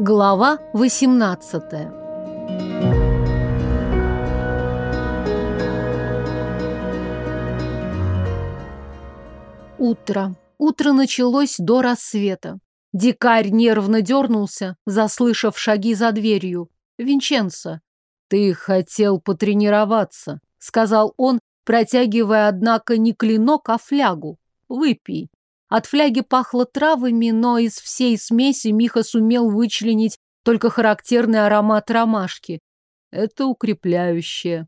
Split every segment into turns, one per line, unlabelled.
Глава 18 Утро. Утро началось до рассвета. Дикарь нервно дернулся, заслышав шаги за дверью. Винченцо. «Ты хотел потренироваться», — сказал он, протягивая, однако, не клинок, а флягу. «Выпей». От фляги пахло травами, но из всей смеси Миха сумел вычленить только характерный аромат ромашки. Это укрепляющее.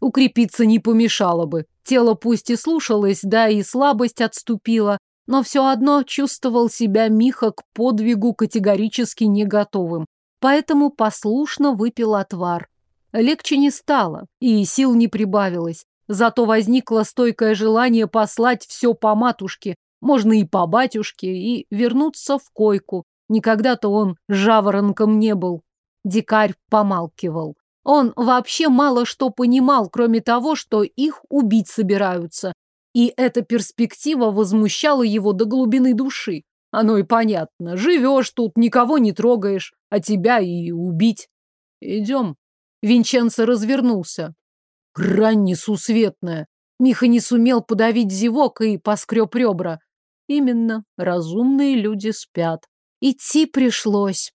Укрепиться не помешало бы. Тело пусть и слушалось, да и слабость отступила, но все одно чувствовал себя Миха к подвигу категорически не готовым. Поэтому послушно выпил отвар. Легче не стало, и сил не прибавилось. Зато возникло стойкое желание послать все по матушке, можно и по батюшке, и вернуться в койку. Никогда-то он жаворонком не был. Дикарь помалкивал. Он вообще мало что понимал, кроме того, что их убить собираются. И эта перспектива возмущала его до глубины души. Оно и понятно. Живешь тут, никого не трогаешь, а тебя и убить. Идем. Винченцо развернулся. Грань несусветная. Миха не сумел подавить зевок и поскреб ребра. Именно, разумные люди спят. Идти пришлось.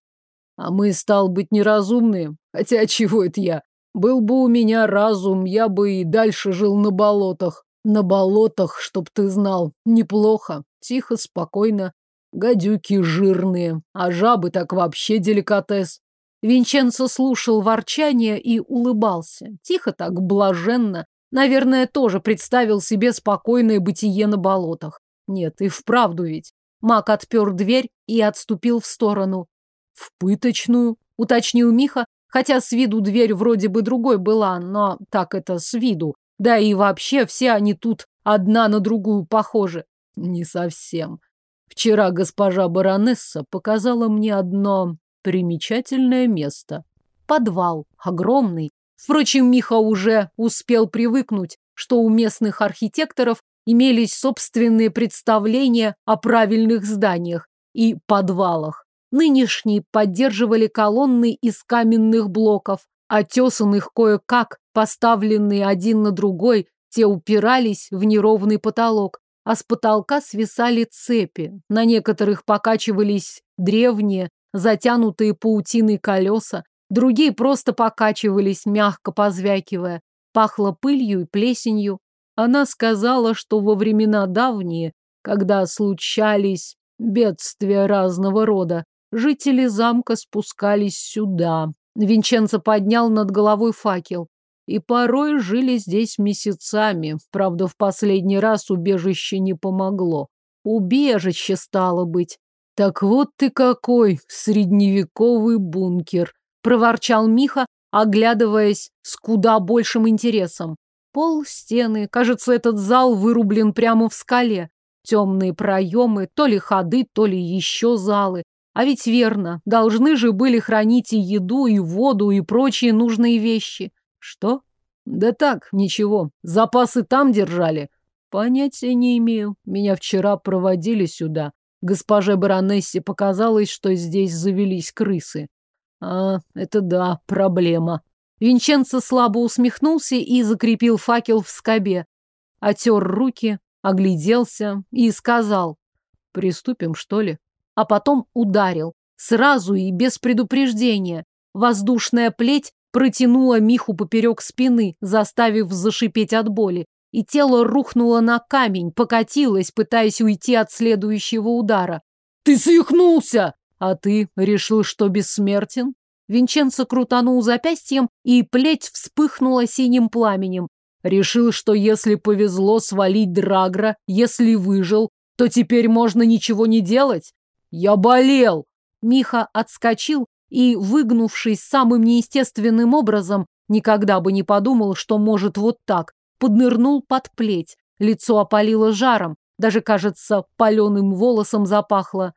А мы, стал быть, неразумные. Хотя чего это я? Был бы у меня разум, я бы и дальше жил на болотах. На болотах, чтоб ты знал, неплохо, тихо, спокойно. Гадюки жирные, а жабы так вообще деликатес. Винченцо слушал ворчание и улыбался. Тихо так, блаженно. Наверное, тоже представил себе спокойное бытие на болотах. Нет, и вправду ведь. Мак отпер дверь и отступил в сторону. В пыточную, уточнил Миха, хотя с виду дверь вроде бы другой была, но так это с виду. Да и вообще все они тут одна на другую похожи. Не совсем. Вчера госпожа баронесса показала мне одно примечательное место. Подвал, огромный. Впрочем, Миха уже успел привыкнуть, что у местных архитекторов имелись собственные представления о правильных зданиях и подвалах. Нынешние поддерживали колонны из каменных блоков, отесанных кое-как, поставленные один на другой, те упирались в неровный потолок, а с потолка свисали цепи. На некоторых покачивались древние, затянутые паутиной колеса, другие просто покачивались, мягко позвякивая. Пахло пылью и плесенью. Она сказала, что во времена давние, когда случались бедствия разного рода, жители замка спускались сюда. Винченцо поднял над головой факел. И порой жили здесь месяцами. Правда, в последний раз убежище не помогло. Убежище стало быть. Так вот ты какой, средневековый бункер, проворчал Миха, оглядываясь с куда большим интересом. Пол, стены. Кажется, этот зал вырублен прямо в скале. Темные проемы, то ли ходы, то ли еще залы. А ведь верно, должны же были хранить и еду, и воду, и прочие нужные вещи. Что? Да так, ничего. Запасы там держали. Понятия не имею. Меня вчера проводили сюда. Госпоже баронессе показалось, что здесь завелись крысы. А, это да, проблема. Винченцо слабо усмехнулся и закрепил факел в скобе. Отер руки, огляделся и сказал, приступим, что ли? А потом ударил. Сразу и без предупреждения. Воздушная плеть протянула Миху поперек спины, заставив зашипеть от боли, и тело рухнуло на камень, покатилось, пытаясь уйти от следующего удара. «Ты свихнулся!» «А ты решил, что бессмертен?» Винченцо крутанул запястьем, и плеть вспыхнула синим пламенем. Решил, что если повезло свалить Драгра, если выжил, то теперь можно ничего не делать? Я болел! Миха отскочил и, выгнувшись самым неестественным образом, никогда бы не подумал, что может вот так, поднырнул под плеть. Лицо опалило жаром, даже, кажется, паленым волосом запахло.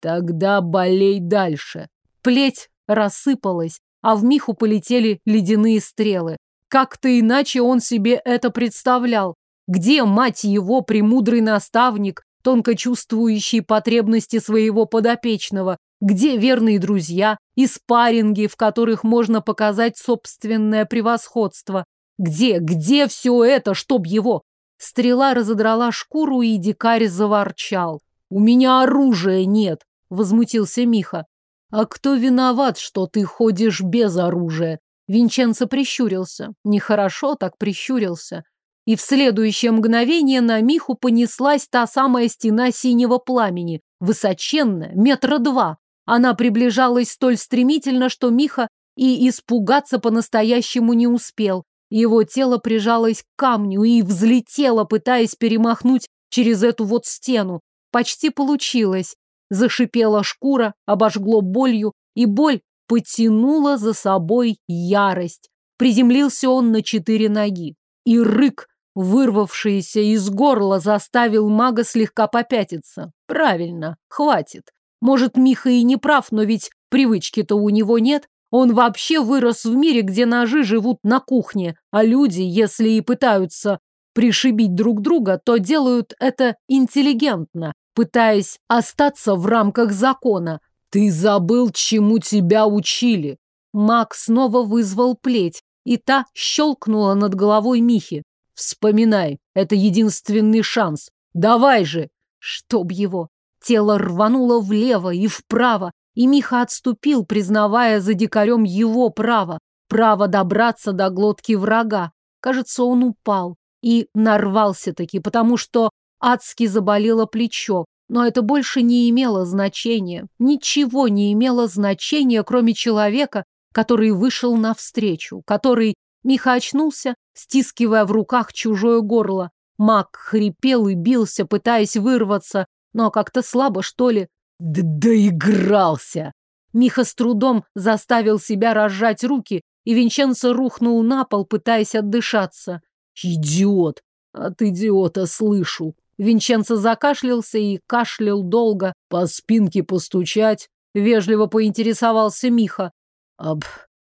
Тогда болей дальше. Плеть рассыпалась, а в Миху полетели ледяные стрелы. Как-то иначе он себе это представлял. Где, мать его, премудрый наставник, тонко чувствующий потребности своего подопечного? Где верные друзья и спарринги, в которых можно показать собственное превосходство? Где, где все это, чтоб его? Стрела разодрала шкуру, и дикарь заворчал. «У меня оружия нет!» — возмутился Миха. «А кто виноват, что ты ходишь без оружия?» Винченцо прищурился. Нехорошо так прищурился. И в следующее мгновение на Миху понеслась та самая стена синего пламени, высоченная, метра два. Она приближалась столь стремительно, что Миха и испугаться по-настоящему не успел. Его тело прижалось к камню и взлетело, пытаясь перемахнуть через эту вот стену. Почти получилось. Зашипела шкура, обожгло болью, и боль потянула за собой ярость. Приземлился он на четыре ноги. И рык, вырвавшийся из горла, заставил мага слегка попятиться. Правильно, хватит. Может, Миха и не прав, но ведь привычки-то у него нет. Он вообще вырос в мире, где ножи живут на кухне, а люди, если и пытаются пришибить друг друга, то делают это интеллигентно, пытаясь остаться в рамках закона. Ты забыл, чему тебя учили. Маг снова вызвал плеть, и та щелкнула над головой Михи. Вспоминай, это единственный шанс. Давай же! Чтоб его! Тело рвануло влево и вправо, и Миха отступил, признавая за дикарем его право, право добраться до глотки врага. Кажется, он упал и нарвался-таки, потому что адски заболело плечо, но это больше не имело значения. Ничего не имело значения, кроме человека, который вышел навстречу, который... Миха очнулся, стискивая в руках чужое горло. Маг хрипел и бился, пытаясь вырваться, но как-то слабо, что ли. Доигрался! Миха с трудом заставил себя разжать руки, и Винченцо рухнул на пол, пытаясь отдышаться. Идиот! От идиота слышу. Винченцо закашлялся и кашлял долго. По спинке постучать. Вежливо поинтересовался Миха. Об...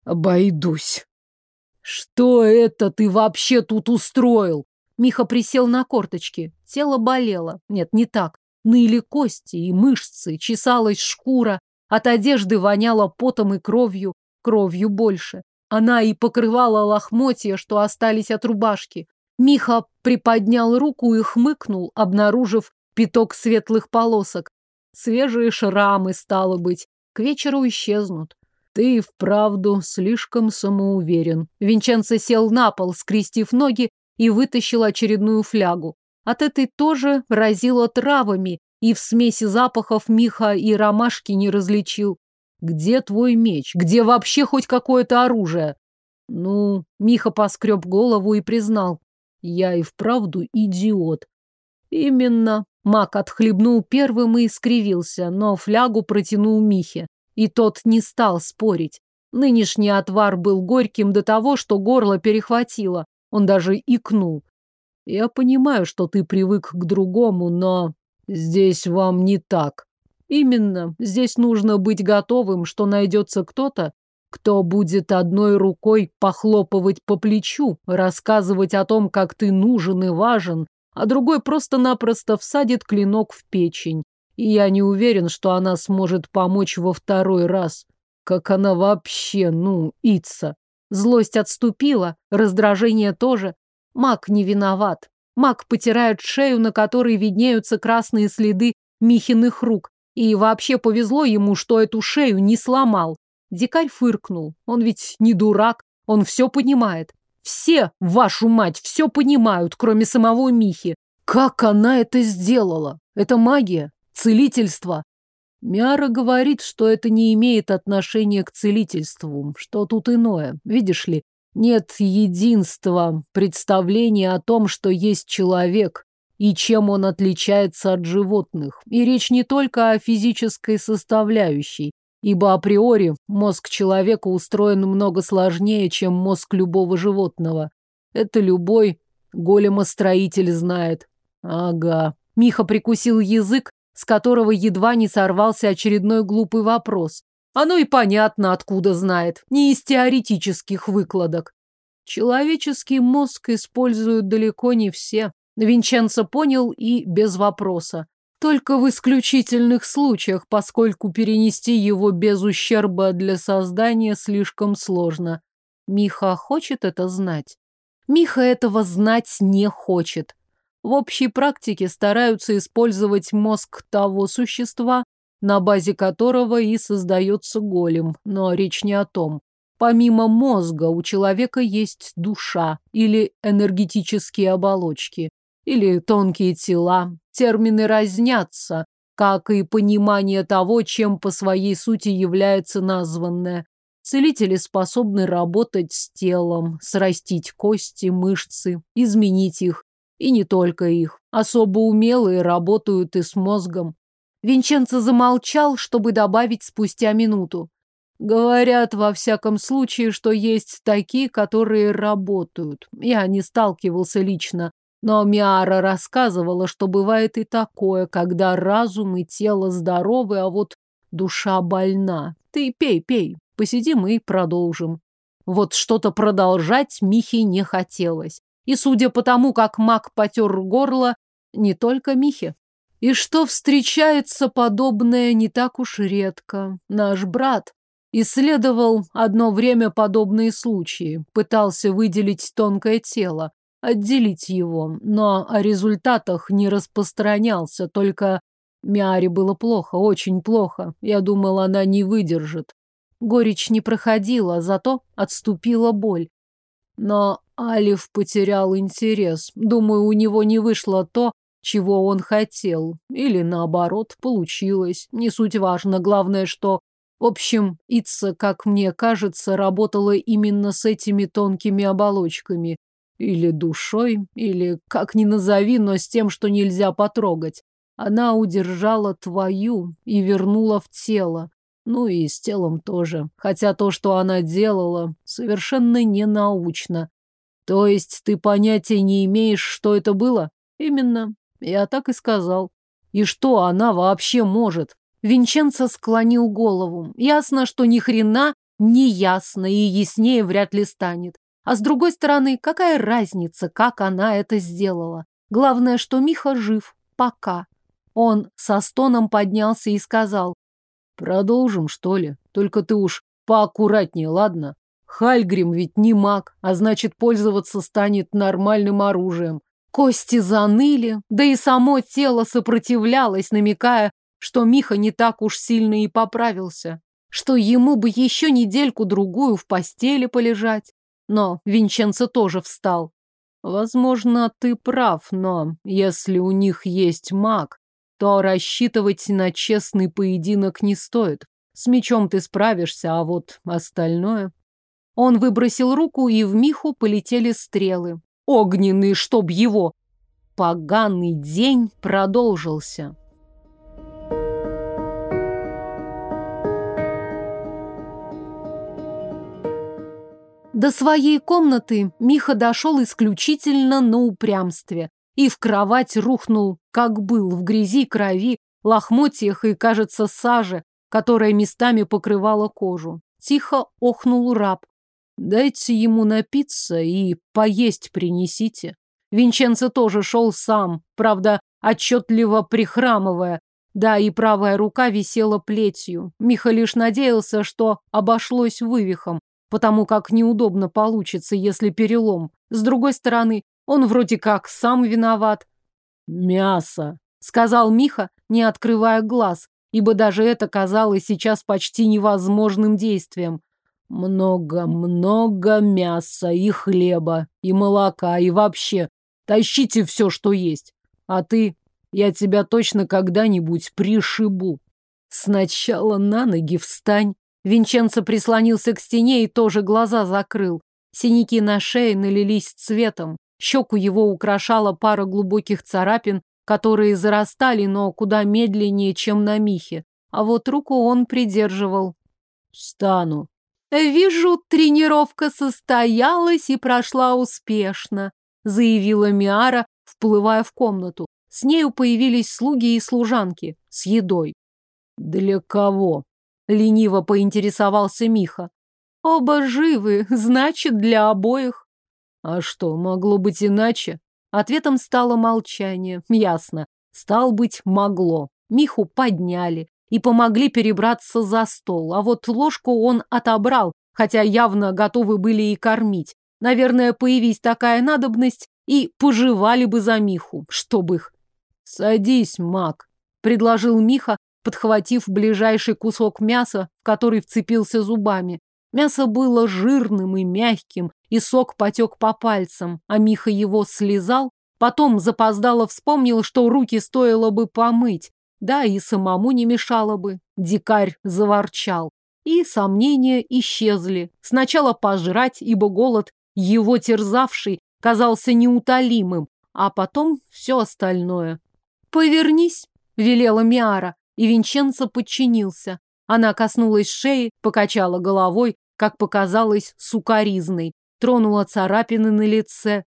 обойдусь. Что это ты вообще тут устроил? Миха присел на корточки. Тело болело. Нет, не так. Ныли кости и мышцы, чесалась шкура. От одежды воняло потом и кровью, кровью больше. Она и покрывала лохмотья, что остались от рубашки. Миха приподнял руку и хмыкнул, обнаружив пяток светлых полосок. Свежие шрамы, стало быть, к вечеру исчезнут. Ты вправду слишком самоуверен. Винченцо сел на пол, скрестив ноги, и вытащил очередную флягу. От этой тоже разило травами, и в смеси запахов Миха и ромашки не различил. Где твой меч? Где вообще хоть какое-то оружие? Ну, Миха поскреб голову и признал. Я и вправду идиот. Именно. Мак отхлебнул первым и скривился, но флягу протянул Михе. И тот не стал спорить. Нынешний отвар был горьким до того, что горло перехватило. Он даже икнул. Я понимаю, что ты привык к другому, но здесь вам не так. Именно, здесь нужно быть готовым, что найдется кто-то, кто будет одной рукой похлопывать по плечу, рассказывать о том, как ты нужен и важен, а другой просто-напросто всадит клинок в печень. И я не уверен, что она сможет помочь во второй раз. Как она вообще, ну, ица. Злость отступила, раздражение тоже. Маг не виноват. Маг потирает шею, на которой виднеются красные следы Михиных рук. И вообще повезло ему, что эту шею не сломал. Дикарь фыркнул. Он ведь не дурак, он все понимает. Все, вашу мать, все понимают, кроме самого Михи. Как она это сделала? Это магия? Целительство? Мяра говорит, что это не имеет отношения к целительству, что тут иное. Видишь ли, нет единства, представления о том, что есть человек и чем он отличается от животных. И речь не только о физической составляющей, ибо априори мозг человека устроен много сложнее, чем мозг любого животного. Это любой големостроитель знает. Ага. Миха прикусил язык, с которого едва не сорвался очередной глупый вопрос. Оно и понятно, откуда знает, не из теоретических выкладок. Человеческий мозг используют далеко не все. Винченцо понял и без вопроса. Только в исключительных случаях, поскольку перенести его без ущерба для создания слишком сложно. Миха хочет это знать? Миха этого знать не хочет. В общей практике стараются использовать мозг того существа, на базе которого и создается голем, но речь не о том. Помимо мозга у человека есть душа или энергетические оболочки, или тонкие тела. Термины разнятся, как и понимание того, чем по своей сути является названное. Целители способны работать с телом, срастить кости, мышцы, изменить их, и не только их. Особо умелые работают и с мозгом. Винченцо замолчал, чтобы добавить спустя минуту. Говорят, во всяком случае, что есть такие, которые работают. Я не сталкивался лично, но Миара рассказывала, что бывает и такое, когда разум и тело здоровы, а вот душа больна. Ты пей, пей, посидим и продолжим. Вот что-то продолжать Михе не хотелось. И судя по тому, как маг потер горло, не только Михе. И что встречается подобное не так уж редко. Наш брат исследовал одно время подобные случаи, пытался выделить тонкое тело, отделить его, но о результатах не распространялся, только Мяре было плохо, очень плохо. Я думал, она не выдержит. Горечь не проходила, зато отступила боль. Но Алиф потерял интерес. Думаю, у него не вышло то, чего он хотел. Или наоборот, получилось. Не суть важно. Главное, что... В общем, Ица, как мне кажется, работала именно с этими тонкими оболочками. Или душой, или как ни назови, но с тем, что нельзя потрогать. Она удержала твою и вернула в тело. Ну и с телом тоже. Хотя то, что она делала, совершенно ненаучно. То есть ты понятия не имеешь, что это было? Именно. Я так и сказал. И что она вообще может? Винченцо склонил голову. Ясно, что ни хрена не ясно и яснее вряд ли станет. А с другой стороны, какая разница, как она это сделала? Главное, что Миха жив. Пока. Он со стоном поднялся и сказал. Продолжим, что ли? Только ты уж поаккуратнее, ладно? Хальгрим ведь не маг, а значит, пользоваться станет нормальным оружием. Кости заныли, да и само тело сопротивлялось, намекая, что Миха не так уж сильно и поправился, что ему бы еще недельку-другую в постели полежать. Но Винченцо тоже встал. Возможно, ты прав, но если у них есть маг, то рассчитывать на честный поединок не стоит. С мечом ты справишься, а вот остальное... Он выбросил руку, и в Миху полетели стрелы. Огненный, чтоб его! Поганый день продолжился. До своей комнаты Миха дошел исключительно на упрямстве и в кровать рухнул, как был, в грязи, крови, лохмотьях и, кажется, саже, которая местами покрывала кожу. Тихо охнул раб. Дайте ему напиться и поесть принесите. Винченцо тоже шел сам, правда, отчетливо прихрамывая. Да, и правая рука висела плетью. Миха лишь надеялся, что обошлось вывихом, потому как неудобно получится, если перелом. С другой стороны, он вроде как сам виноват. «Мясо», — сказал Миха, не открывая глаз, ибо даже это казалось сейчас почти невозможным действием. Много-много мяса и хлеба, и молока, и вообще. Тащите все, что есть. А ты, я тебя точно когда-нибудь пришибу. Сначала на ноги встань. Винченцо прислонился к стене и тоже глаза закрыл. Синяки на шее налились цветом. Щеку его украшала пара глубоких царапин, которые зарастали, но куда медленнее, чем на Михе. А вот руку он придерживал. «Встану», «Вижу, тренировка состоялась и прошла успешно», заявила Миара, вплывая в комнату. С нею появились слуги и служанки с едой. «Для кого?» — лениво поинтересовался Миха. «Оба живы, значит, для обоих». «А что, могло быть иначе?» Ответом стало молчание. Ясно. Стал быть, могло. Миху подняли и помогли перебраться за стол, а вот ложку он отобрал, хотя явно готовы были и кормить. Наверное, появись такая надобность, и пожевали бы за Миху, чтоб их. «Садись, маг», — предложил Миха, подхватив ближайший кусок мяса, в который вцепился зубами. Мясо было жирным и мягким, и сок потек по пальцам, а Миха его слезал, потом запоздало вспомнил, что руки стоило бы помыть, да и самому не мешало бы. Дикарь заворчал, и сомнения исчезли. Сначала пожрать, ибо голод, его терзавший, казался неутолимым, а потом все остальное. «Повернись», — велела Миара, и Винченцо подчинился. Она коснулась шеи, покачала головой, как показалось, сукаризной, тронула царапины на лице.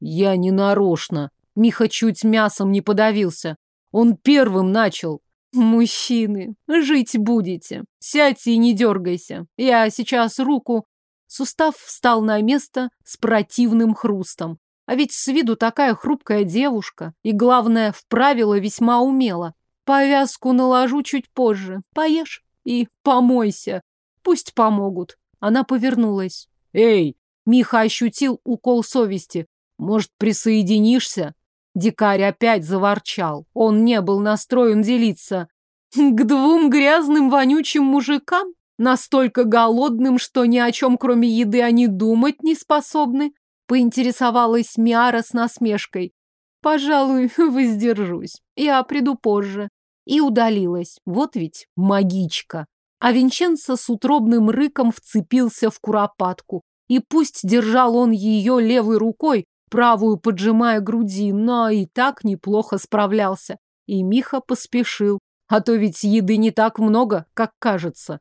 Я не нарочно. Миха чуть мясом не подавился. Он первым начал. Мужчины, жить будете. Сядьте и не дергайся. Я сейчас руку... Сустав встал на место с противным хрустом. А ведь с виду такая хрупкая девушка. И, главное, вправила весьма умело. Повязку наложу чуть позже. Поешь и помойся. Пусть помогут. Она повернулась. «Эй!» Миха ощутил укол совести. «Может, присоединишься?» Дикарь опять заворчал. Он не был настроен делиться. «К двум грязным вонючим мужикам? Настолько голодным, что ни о чем, кроме еды, они думать не способны?» Поинтересовалась Миара с насмешкой. «Пожалуй, воздержусь. Я приду позже». И удалилась. Вот ведь магичка. А Винченцо с утробным рыком вцепился в куропатку. И пусть держал он ее левой рукой, правую поджимая груди, но и так неплохо справлялся. И Миха поспешил, а то ведь еды не так много, как кажется.